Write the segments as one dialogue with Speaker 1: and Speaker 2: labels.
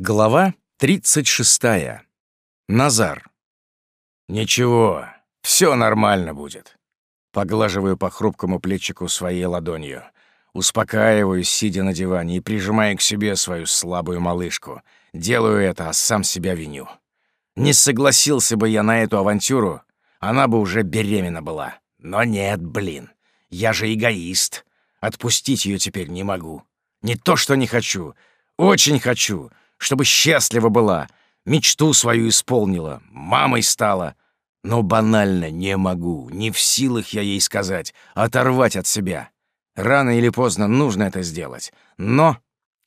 Speaker 1: Глава 36. Назар. «Ничего, все нормально будет». Поглаживаю по хрупкому плечику своей ладонью. Успокаиваю, сидя на диване, и прижимаю к себе свою слабую малышку. Делаю это, а сам себя виню. Не согласился бы я на эту авантюру, она бы уже беременна была. Но нет, блин, я же эгоист. Отпустить ее теперь не могу. Не то, что не хочу. Очень хочу чтобы счастлива была, мечту свою исполнила, мамой стала. Но банально не могу, не в силах я ей сказать, оторвать от себя. Рано или поздно нужно это сделать, но,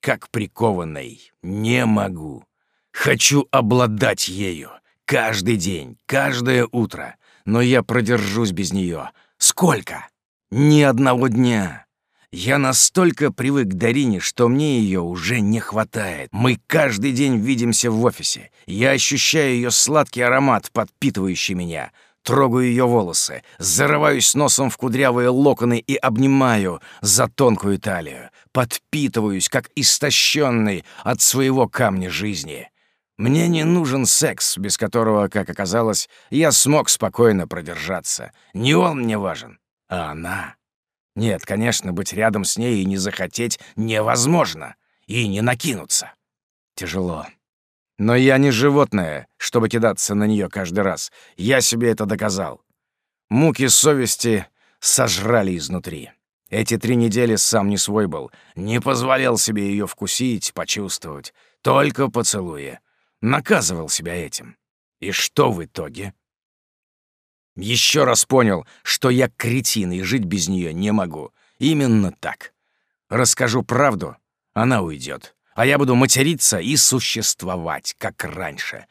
Speaker 1: как прикованный, не могу. Хочу обладать ею каждый день, каждое утро, но я продержусь без нее. Сколько? Ни одного дня. Я настолько привык к Дарине, что мне ее уже не хватает. Мы каждый день видимся в офисе. Я ощущаю ее сладкий аромат, подпитывающий меня. Трогаю ее волосы, зарываюсь носом в кудрявые локоны и обнимаю за тонкую талию. Подпитываюсь, как истощенный от своего камня жизни. Мне не нужен секс, без которого, как оказалось, я смог спокойно продержаться. Не он мне важен, а она. Нет, конечно, быть рядом с ней и не захотеть невозможно. И не накинуться. Тяжело. Но я не животное, чтобы кидаться на нее каждый раз. Я себе это доказал. Муки совести сожрали изнутри. Эти три недели сам не свой был. Не позволял себе ее вкусить, почувствовать. Только поцелуя. Наказывал себя этим. И что в итоге? Еще раз понял, что я кретин и жить без нее не могу. Именно так. Расскажу правду, она уйдет, а я буду материться и существовать, как раньше.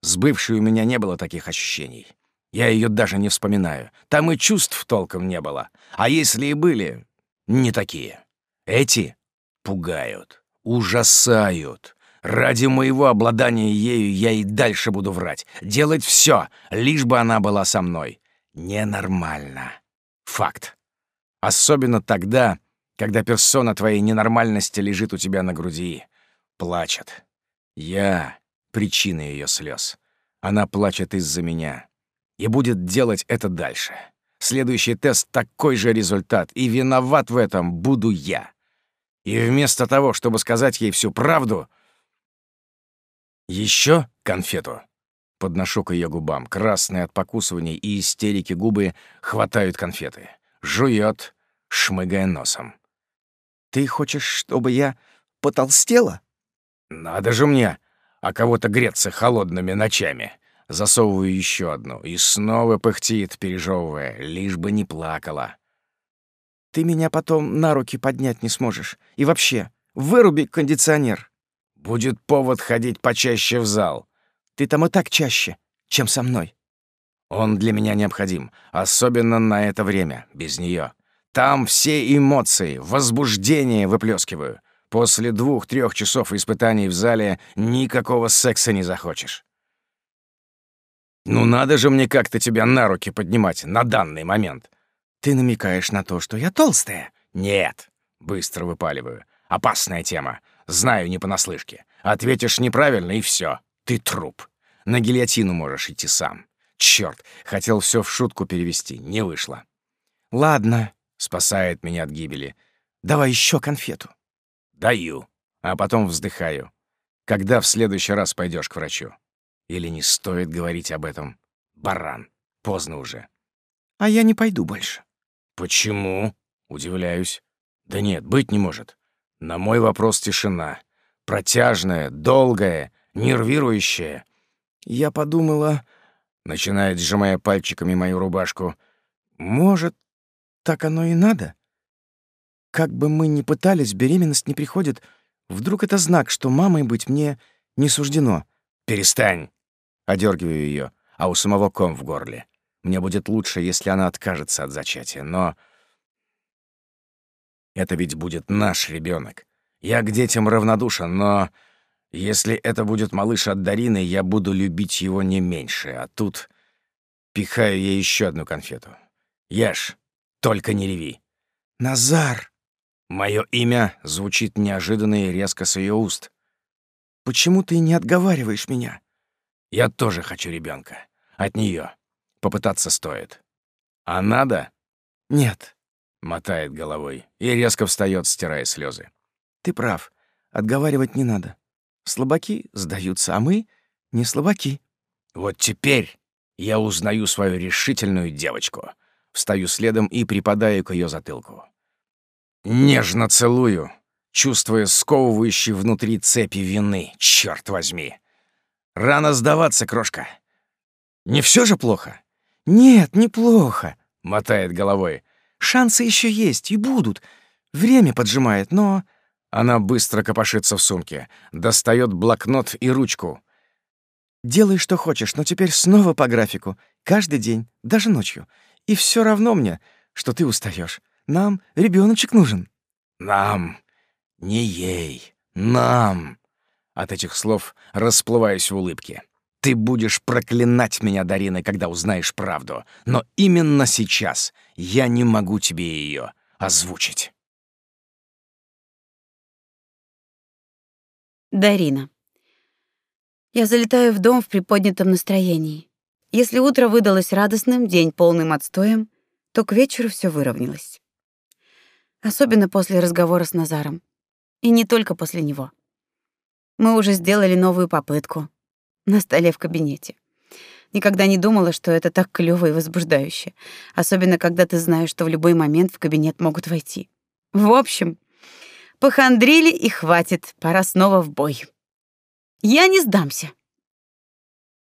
Speaker 1: С бывшей у меня не было таких ощущений. Я ее даже не вспоминаю. Там и чувств толком не было. А если и были, не такие. Эти пугают, ужасают. Ради моего обладания ею я и дальше буду врать. Делать все, лишь бы она была со мной. Ненормально. Факт. Особенно тогда, когда персона твоей ненормальности лежит у тебя на груди. Плачет. Я — причина ее слез. Она плачет из-за меня. И будет делать это дальше. Следующий тест — такой же результат, и виноват в этом буду я. И вместо того, чтобы сказать ей всю правду — еще конфету?» Подношу к ее губам. Красные от покусываний и истерики губы хватают конфеты. Жует, шмыгая носом. «Ты хочешь, чтобы я потолстела?» «Надо же мне, а кого-то греться холодными ночами». Засовываю еще одну и снова пыхтит, пережевывая, лишь бы не плакала. «Ты меня потом на руки поднять не сможешь. И вообще, выруби кондиционер». Будет повод ходить почаще в зал. Ты там и так чаще, чем со мной. Он для меня необходим, особенно на это время, без нее. Там все эмоции, возбуждение выплескиваю. После двух-трех часов испытаний в зале никакого секса не захочешь. Ну надо же мне как-то тебя на руки поднимать на данный момент. Ты намекаешь на то, что я толстая? Нет, быстро выпаливаю. Опасная тема. Знаю не понаслышке. Ответишь неправильно, и все. Ты труп. На гильотину можешь идти сам. Черт, хотел все в шутку перевести, не вышло. Ладно, спасает меня от гибели. Давай еще конфету. Даю, а потом вздыхаю. Когда в следующий раз пойдешь к врачу? Или не стоит говорить об этом? Баран, поздно уже. А я не пойду больше. Почему? Удивляюсь. Да нет, быть не может. На мой вопрос тишина. Протяжная, долгая, нервирующая. Я подумала... Начинает, сжимая пальчиками мою рубашку. Может, так оно и надо? Как бы мы ни пытались, беременность не приходит. Вдруг это знак, что мамой быть мне не суждено. Перестань. Одергиваю ее, а у самого ком в горле. Мне будет лучше, если она откажется от зачатия, но... Это ведь будет наш ребенок. Я к детям равнодушен, но если это будет малыш от Дарины, я буду любить его не меньше. А тут пихаю ей еще одну конфету. Ешь, только не реви. Назар! Мое имя звучит неожиданно и резко с ее уст. Почему ты не отговариваешь меня? Я тоже хочу ребенка. От нее. Попытаться стоит. А надо? Нет. Мотает головой и резко встает, стирая слезы. Ты прав. Отговаривать не надо. Слабаки сдаются, а мы не слабаки. Вот теперь я узнаю свою решительную девочку. Встаю следом и припадаю к ее затылку. Нежно целую, чувствуя сковывающий внутри цепи вины, черт возьми. Рано сдаваться, крошка. Не все же плохо? Нет, неплохо, мотает головой. Шансы еще есть и будут. Время поджимает, но... Она быстро копошится в сумке, достает блокнот и ручку. Делай, что хочешь, но теперь снова по графику. Каждый день, даже ночью. И все равно мне, что ты устаешь. Нам ребеночек нужен. Нам. Не ей, нам. От этих слов расплываюсь в улыбке. Ты будешь проклинать меня, Дарина, когда узнаешь правду. Но именно сейчас я не могу тебе ее озвучить.
Speaker 2: Дарина. Я залетаю в дом в приподнятом настроении. Если утро выдалось радостным, день полным отстоем, то к вечеру все выровнялось. Особенно после разговора с Назаром. И не только после него. Мы уже сделали новую попытку на столе в кабинете. Никогда не думала, что это так клёво и возбуждающе, особенно когда ты знаешь, что в любой момент в кабинет могут войти. В общем, похандрили и хватит, пора снова в бой. Я не сдамся.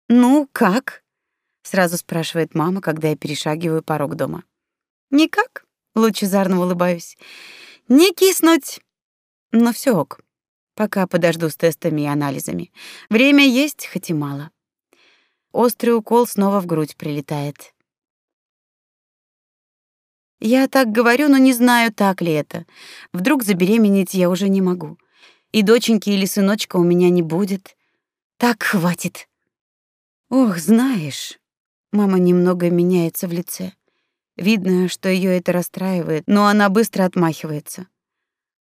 Speaker 2: Ну, как? сразу спрашивает мама, когда я перешагиваю порог дома. Никак, лучезарно улыбаюсь. Не киснуть. Но все ок. Пока подожду с тестами и анализами. Время есть, хоть и мало. Острый укол снова в грудь прилетает. Я так говорю, но не знаю, так ли это. Вдруг забеременеть я уже не могу. И доченьки или сыночка у меня не будет. Так хватит. Ох, знаешь, мама немного меняется в лице. Видно, что ее это расстраивает, но она быстро отмахивается.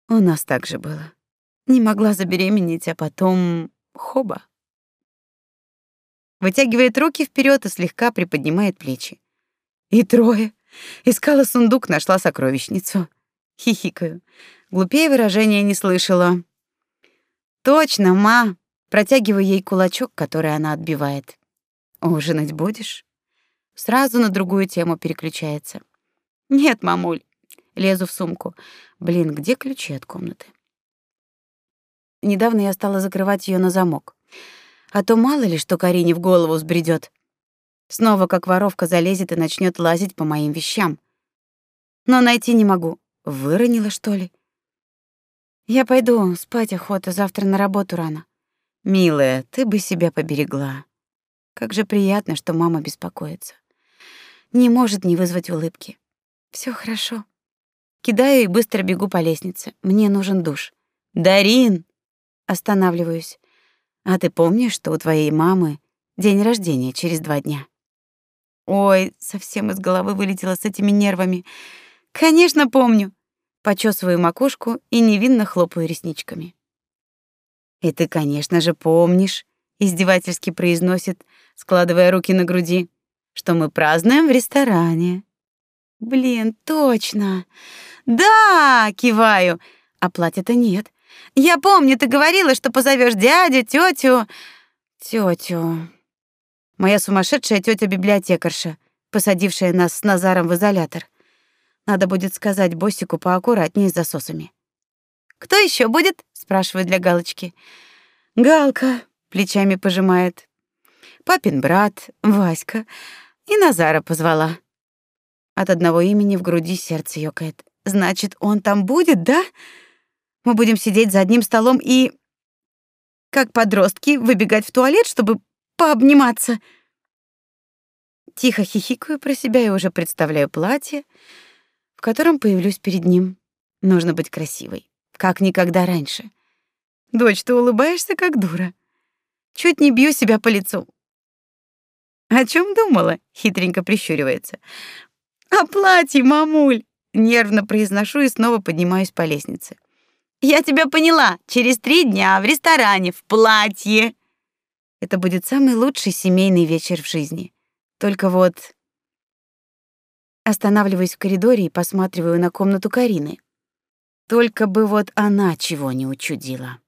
Speaker 2: У нас так же было. Не могла забеременеть, а потом хоба. Вытягивает руки вперед и слегка приподнимает плечи. И трое. Искала сундук, нашла сокровищницу. Хихикаю. Глупее выражения не слышала. Точно, ма. Протягиваю ей кулачок, который она отбивает. Ужинать будешь? Сразу на другую тему переключается. Нет, мамуль. Лезу в сумку. Блин, где ключи от комнаты? Недавно я стала закрывать ее на замок. А то мало ли, что Карине в голову взбредет. Снова как воровка залезет и начнет лазить по моим вещам. Но найти не могу. Выронила, что ли? Я пойду, спать охота, завтра на работу рано. Милая, ты бы себя поберегла. Как же приятно, что мама беспокоится не может не вызвать улыбки. Все хорошо. Кидаю и быстро бегу по лестнице. Мне нужен душ. Дарин! Останавливаюсь. А ты помнишь, что у твоей мамы день рождения через два дня? Ой, совсем из головы вылетело с этими нервами. Конечно, помню. Почесываю макушку и невинно хлопаю ресничками. И ты, конечно же, помнишь, издевательски произносит, складывая руки на груди что мы празднуем в ресторане. Блин, точно. Да, киваю. А платья-то нет. Я помню, ты говорила, что позовешь дядю, тетю, тетю. Моя сумасшедшая тетя библиотекарша, посадившая нас с Назаром в изолятор. Надо будет сказать боссику поаккуратнее с засосами. Кто еще будет? спрашиваю для галочки. Галка плечами пожимает. Папин брат, Васька. И Назара позвала. От одного имени в груди сердце ёкает. Значит, он там будет, да? Мы будем сидеть за одним столом и как подростки выбегать в туалет, чтобы пообниматься. Тихо хихикаю про себя и уже представляю платье, в котором появлюсь перед ним. Нужно быть красивой, как никогда раньше. Дочь, ты улыбаешься как дура. Чуть не бью себя по лицу. О чем думала? Хитренько прищуривается. О платье, мамуль. Нервно произношу и снова поднимаюсь по лестнице. Я тебя поняла. Через три дня в ресторане в платье. Это будет самый лучший семейный вечер в жизни. Только вот останавливаюсь в коридоре и посматриваю на комнату Карины. Только бы вот она чего не учудила.